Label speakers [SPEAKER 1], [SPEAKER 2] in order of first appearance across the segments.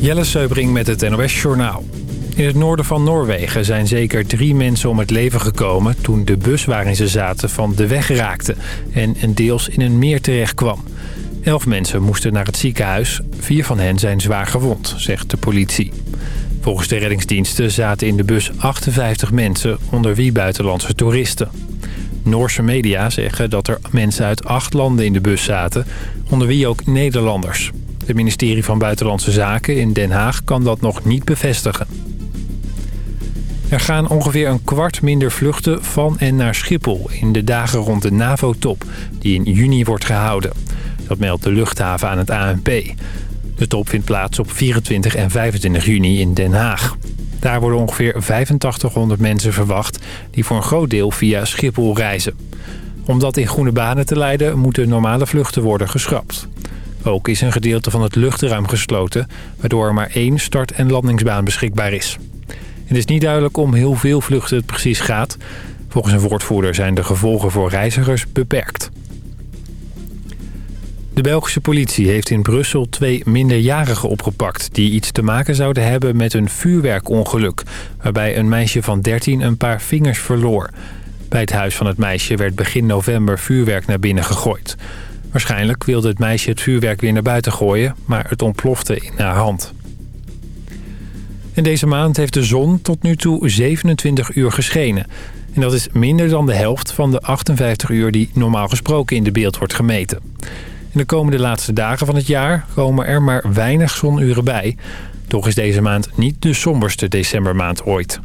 [SPEAKER 1] Jelle Seubring met het NOS Journaal. In het noorden van Noorwegen zijn zeker drie mensen om het leven gekomen... toen de bus waarin ze zaten van de weg raakte... en een deels in een meer terecht kwam. Elf mensen moesten naar het ziekenhuis. Vier van hen zijn zwaar gewond, zegt de politie. Volgens de reddingsdiensten zaten in de bus 58 mensen... onder wie buitenlandse toeristen. Noorse media zeggen dat er mensen uit acht landen in de bus zaten... onder wie ook Nederlanders. Het ministerie van Buitenlandse Zaken in Den Haag kan dat nog niet bevestigen. Er gaan ongeveer een kwart minder vluchten van en naar Schiphol... in de dagen rond de NAVO-top, die in juni wordt gehouden. Dat meldt de luchthaven aan het ANP. De top vindt plaats op 24 en 25 juni in Den Haag. Daar worden ongeveer 8500 mensen verwacht... die voor een groot deel via Schiphol reizen. Om dat in groene banen te leiden... moeten normale vluchten worden geschrapt. Ook is een gedeelte van het luchtruim gesloten... waardoor er maar één start- en landingsbaan beschikbaar is. Het is niet duidelijk om heel veel vluchten het precies gaat. Volgens een woordvoerder zijn de gevolgen voor reizigers beperkt. De Belgische politie heeft in Brussel twee minderjarigen opgepakt... die iets te maken zouden hebben met een vuurwerkongeluk... waarbij een meisje van 13 een paar vingers verloor. Bij het huis van het meisje werd begin november vuurwerk naar binnen gegooid. Waarschijnlijk wilde het meisje het vuurwerk weer naar buiten gooien... maar het ontplofte in haar hand. En deze maand heeft de zon tot nu toe 27 uur geschenen. En dat is minder dan de helft van de 58 uur die normaal gesproken in de beeld wordt gemeten. In de komende laatste dagen van het jaar komen er maar weinig zonuren bij. Toch is deze maand niet de somberste decembermaand ooit.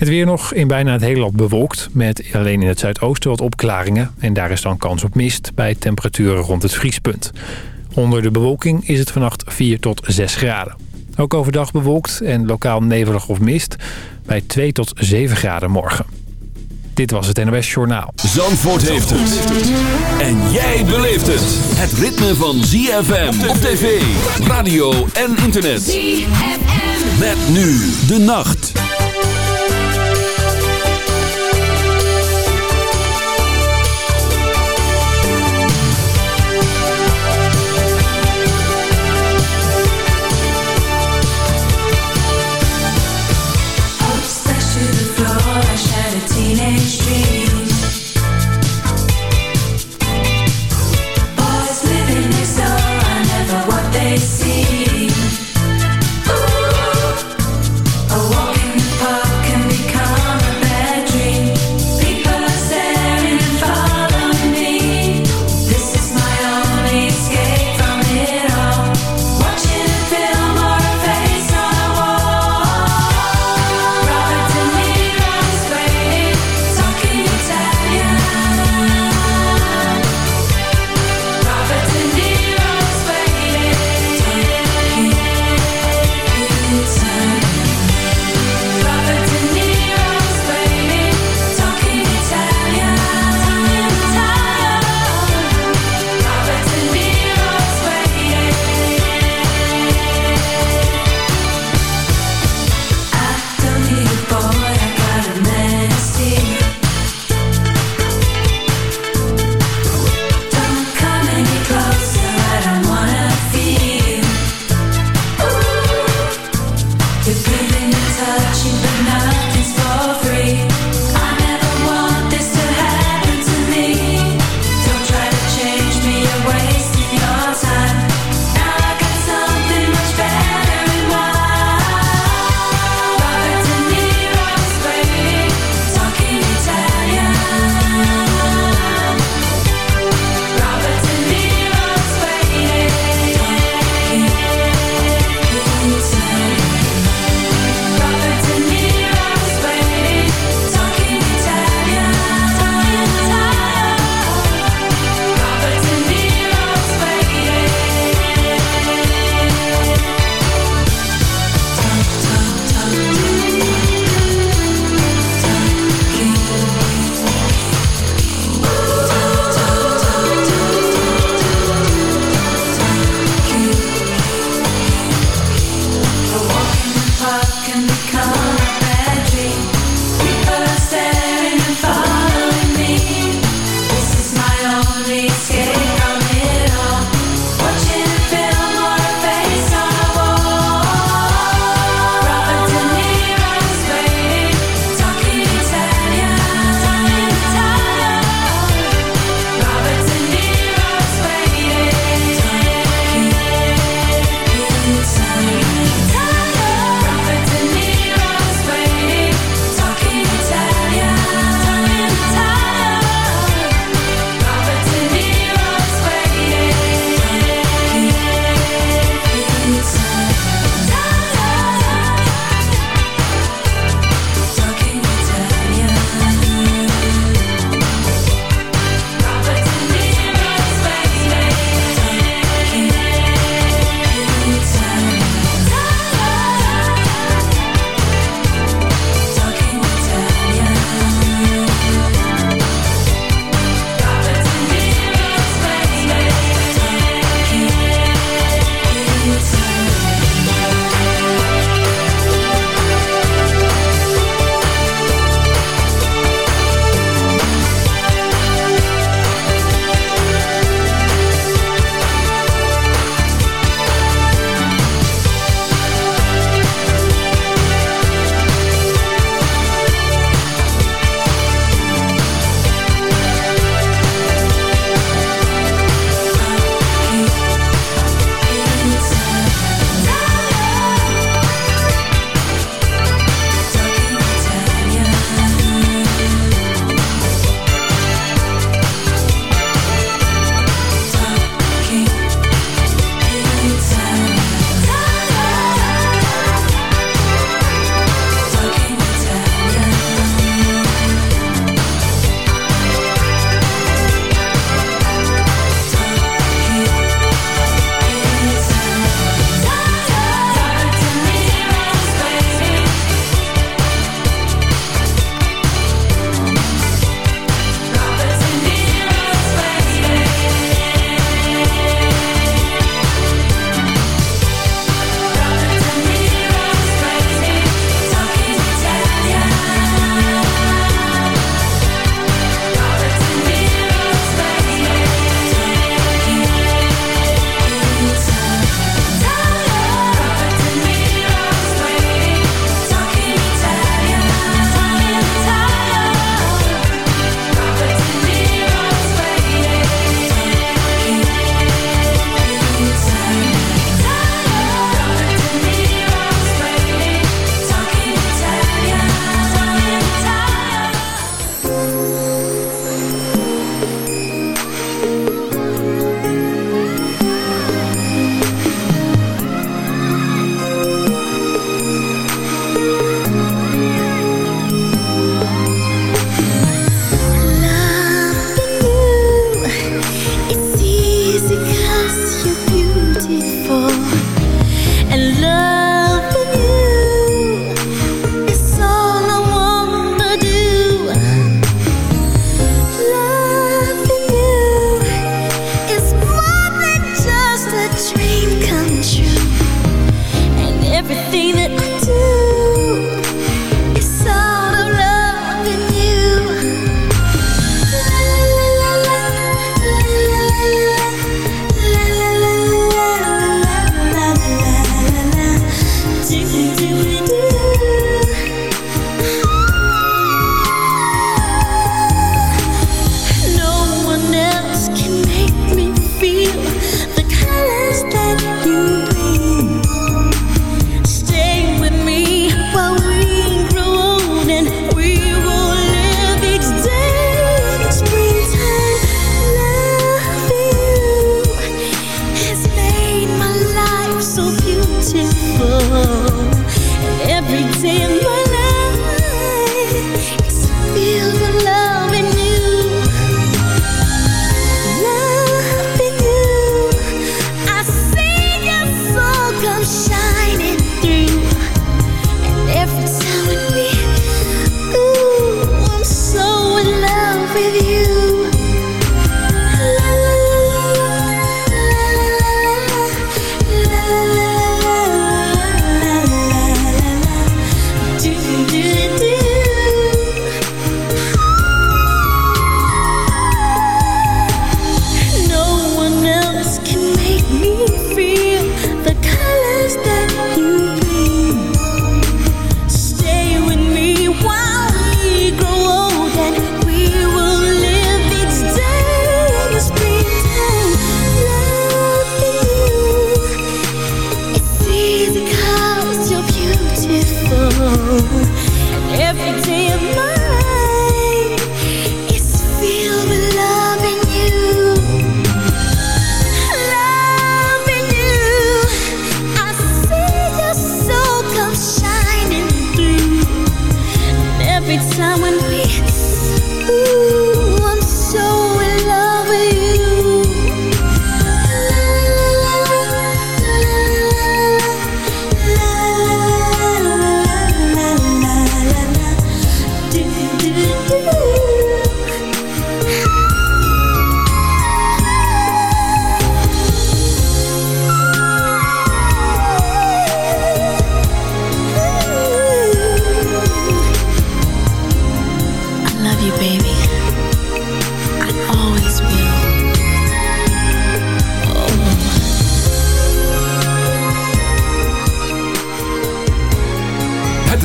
[SPEAKER 1] Het weer nog in bijna het hele land bewolkt... met alleen in het zuidoosten wat opklaringen... en daar is dan kans op mist bij temperaturen rond het vriespunt. Onder de bewolking is het vannacht 4 tot 6 graden. Ook overdag bewolkt en lokaal nevelig of mist... bij 2 tot 7 graden morgen. Dit was het NOS Journaal.
[SPEAKER 2] Zandvoort heeft het. En jij beleeft het. Het ritme van ZFM op tv, radio en internet. ZFM. Met nu de nacht.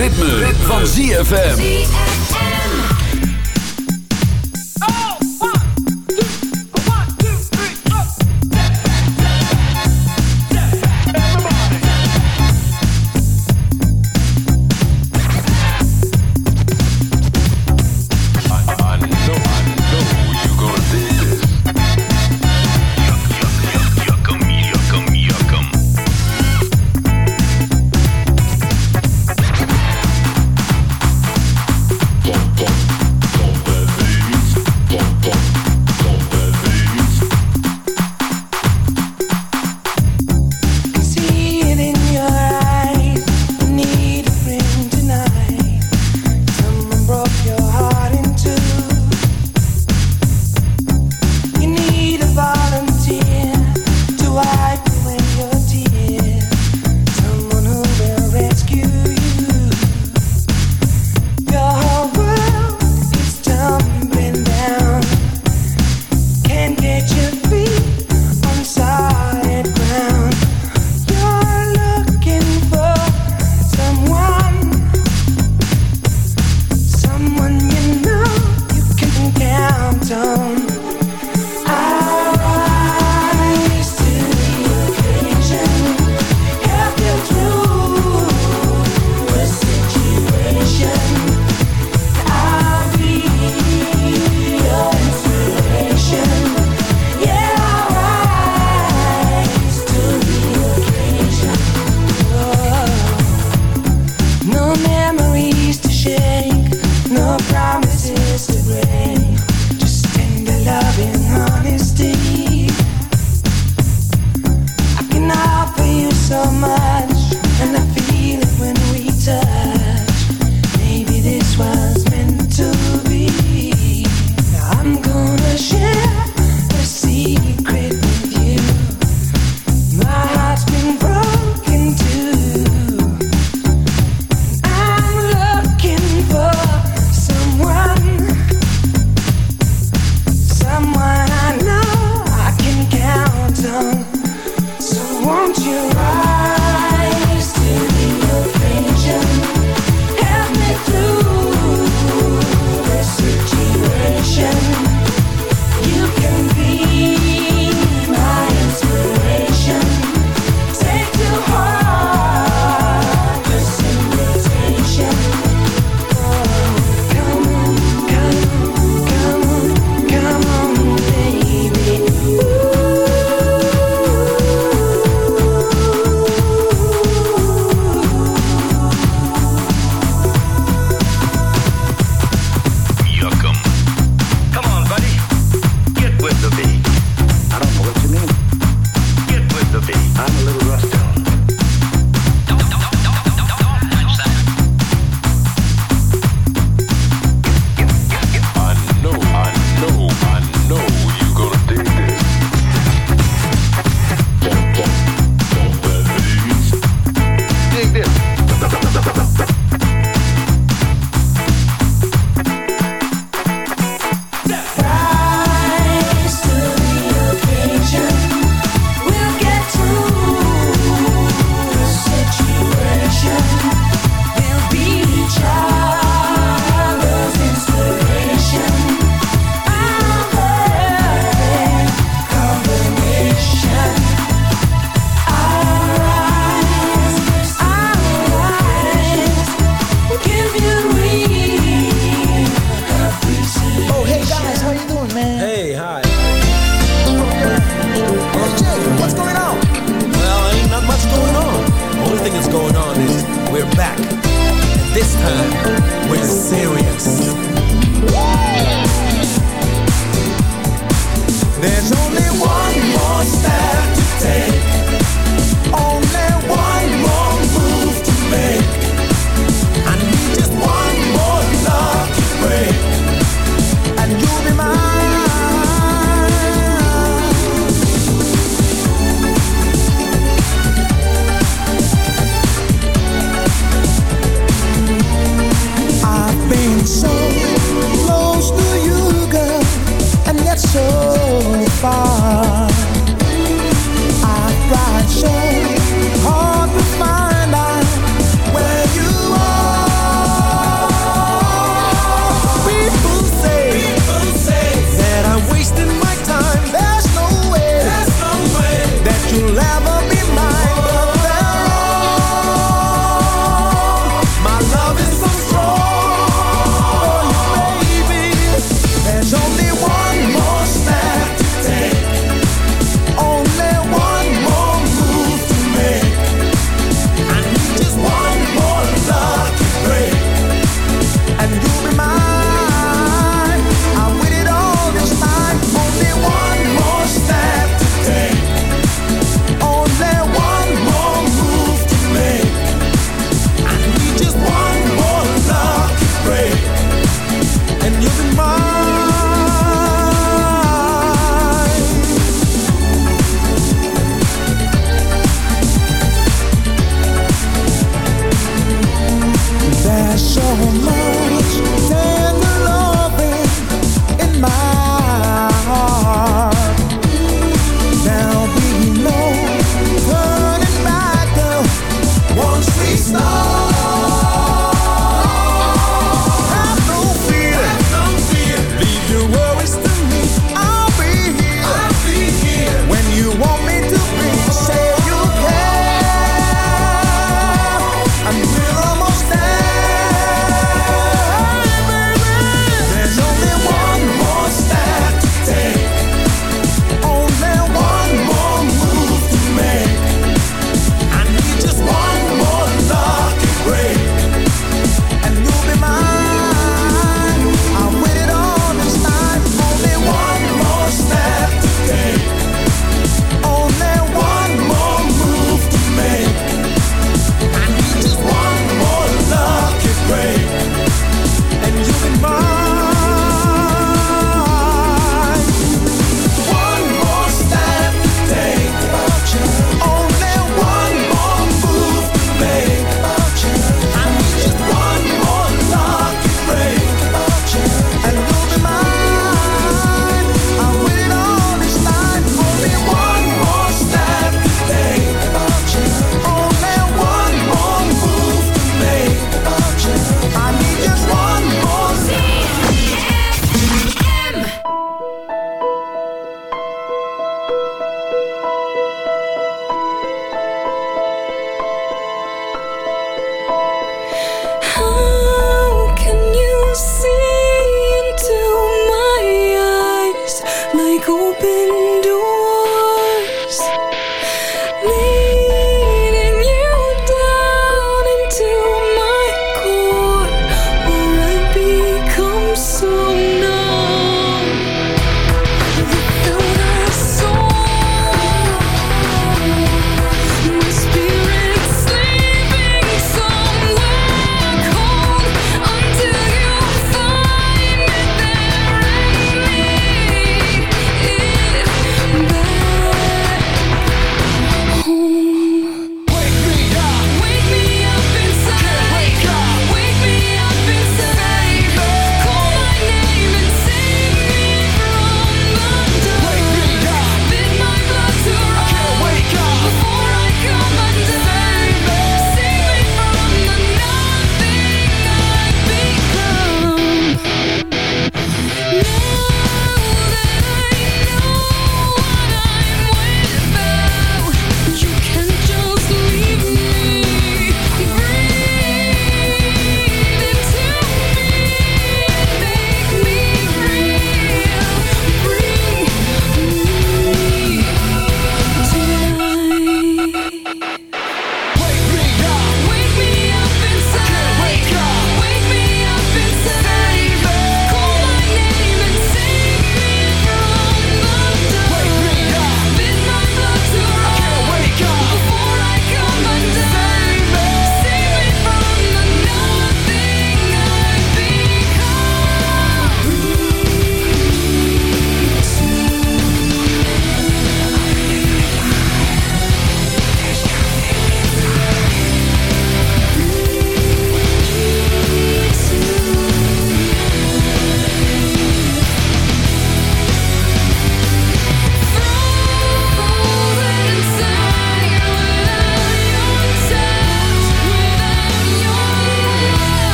[SPEAKER 3] ritme, van ZFM.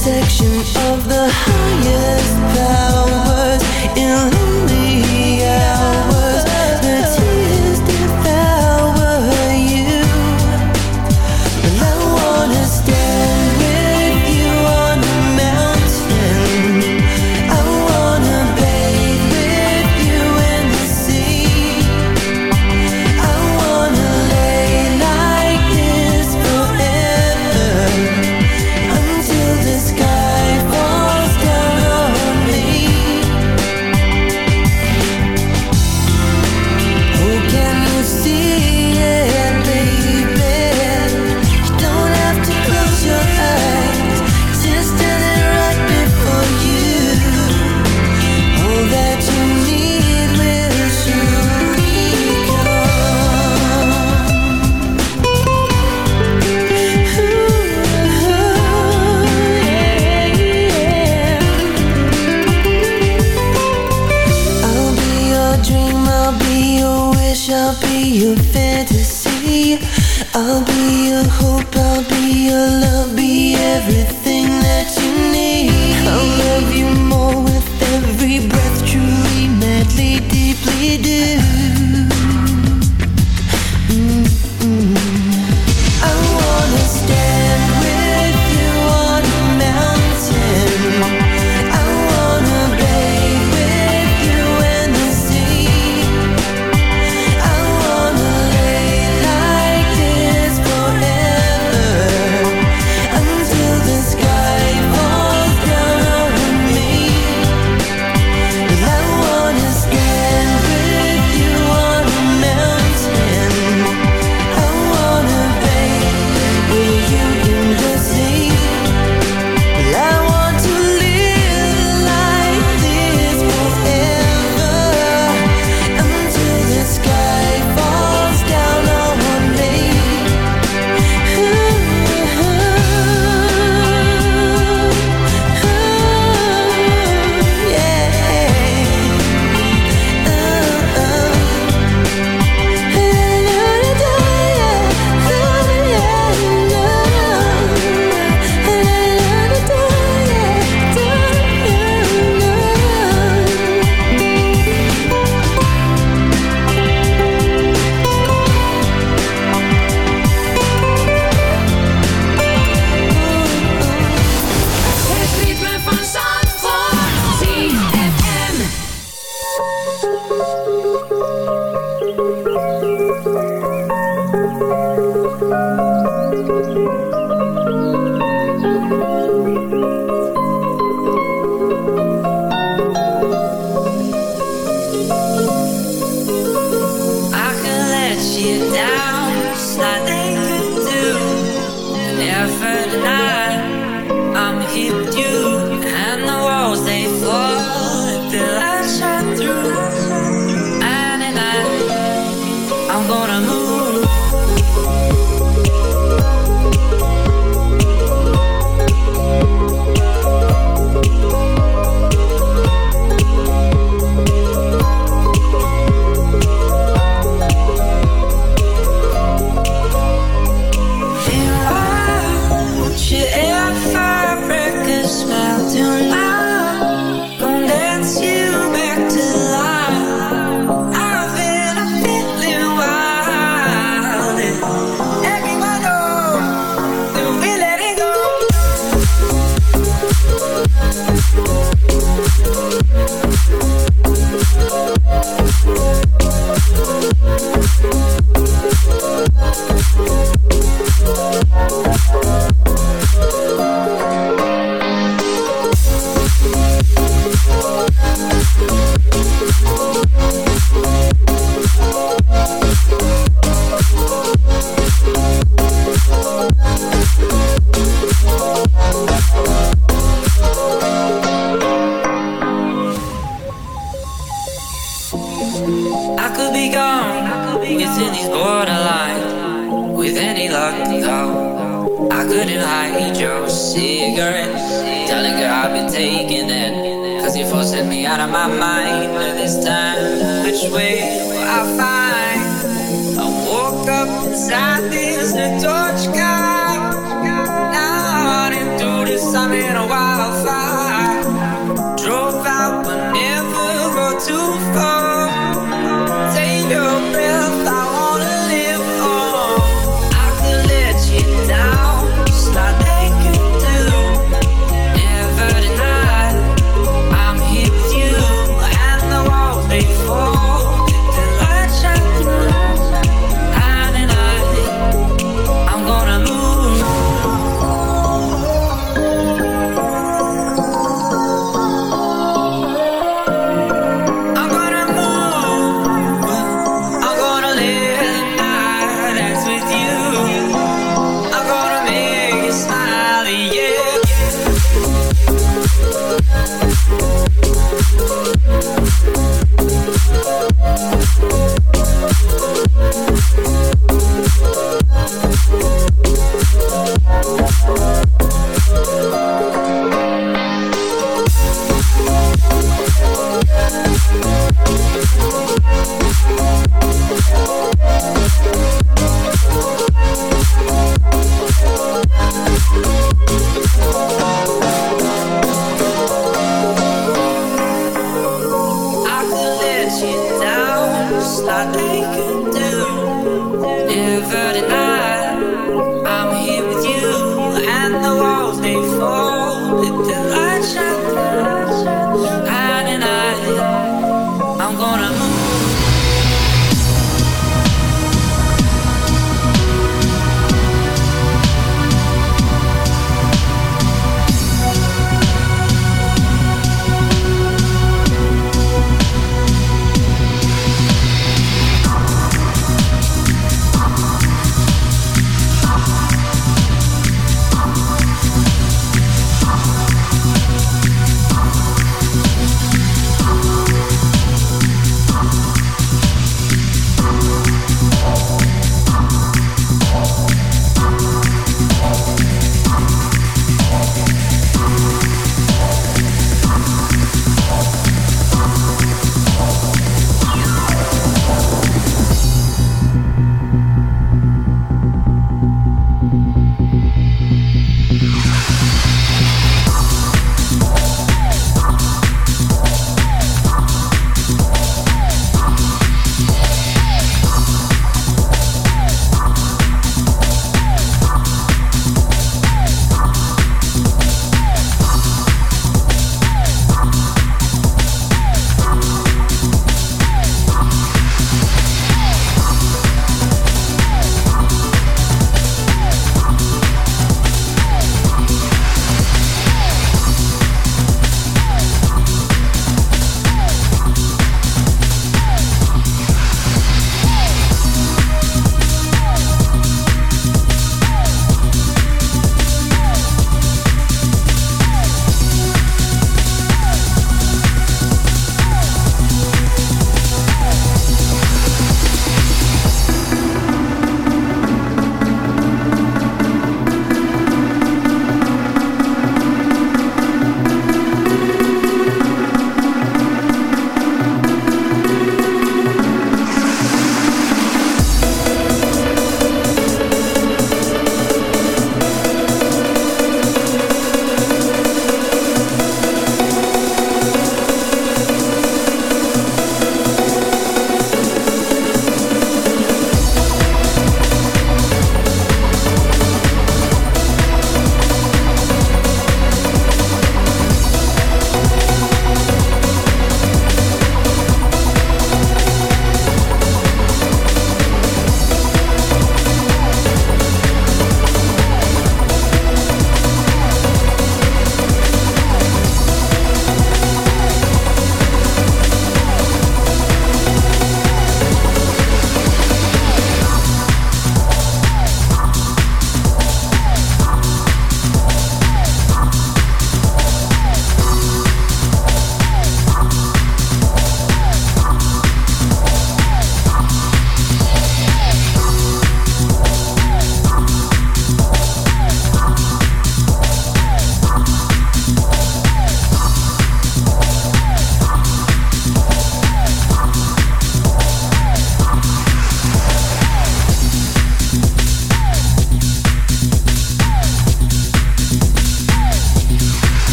[SPEAKER 3] protection of the heart.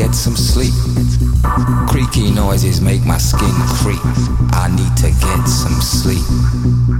[SPEAKER 3] get some sleep. Creaky noises make my skin creep. I need to get some sleep.